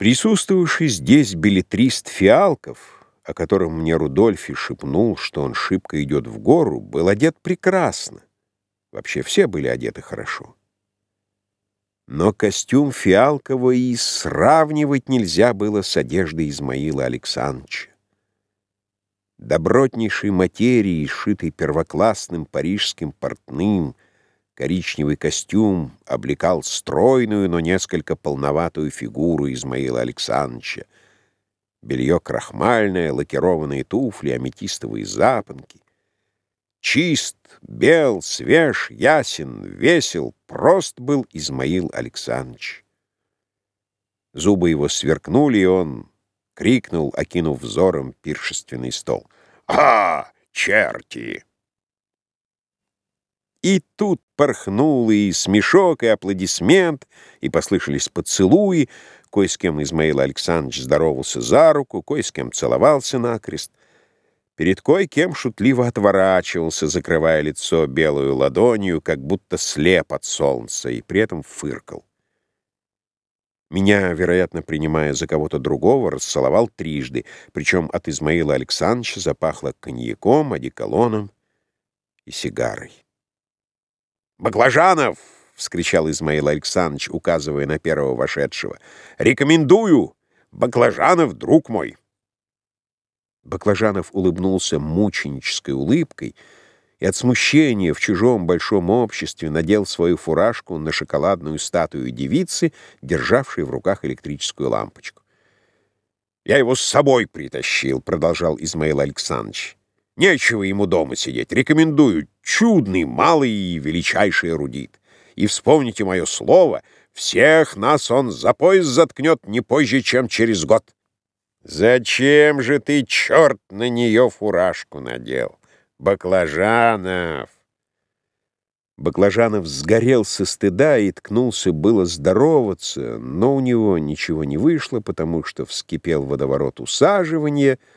Присутствовавший здесь билетрист Фиалков, о котором мне Рудольфи шепнул, что он шибко идет в гору, был одет прекрасно. Вообще все были одеты хорошо. Но костюм Фиалкова и сравнивать нельзя было с одеждой Измаила Александровича. Добротнейшей материи, сшитой первоклассным парижским портным — Коричневый костюм облекал стройную, но несколько полноватую фигуру Измаила Александровича. Белье крахмальное, лакированные туфли, аметистовые запонки. Чист, бел, свеж, ясен, весел, прост был Измаил Александрович. Зубы его сверкнули, и он крикнул, окинув взором пиршественный стол. «А, черти!» И тут порхнул и смешок, и аплодисмент, и послышались поцелуи. Кое с кем Измаил Александрович здоровался за руку, кое с кем целовался накрест. Перед кое-кем шутливо отворачивался, закрывая лицо белую ладонью, как будто слеп от солнца, и при этом фыркал. Меня, вероятно, принимая за кого-то другого, расцеловал трижды, причем от Измаила Александровича запахло коньяком, одеколоном и сигарой. «Баклажанов!» — вскричал Измаил Александрович, указывая на первого вошедшего. «Рекомендую! Баклажанов, друг мой!» Баклажанов улыбнулся мученической улыбкой и от смущения в чужом большом обществе надел свою фуражку на шоколадную статую девицы, державшей в руках электрическую лампочку. «Я его с собой притащил», — продолжал Измаил Александрович. Нечего ему дома сидеть. Рекомендую. Чудный, малый и величайший эрудит. И вспомните мое слово, всех нас он за пояс заткнет не позже, чем через год. Зачем же ты, черт, на нее фуражку надел? Баклажанов! Баклажанов сгорел со стыда и ткнулся было здороваться, но у него ничего не вышло, потому что вскипел водоворот усаживания —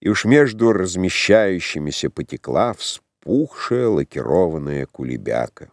и уж между размещающимися потекла вспухшая лакированная кулебяка.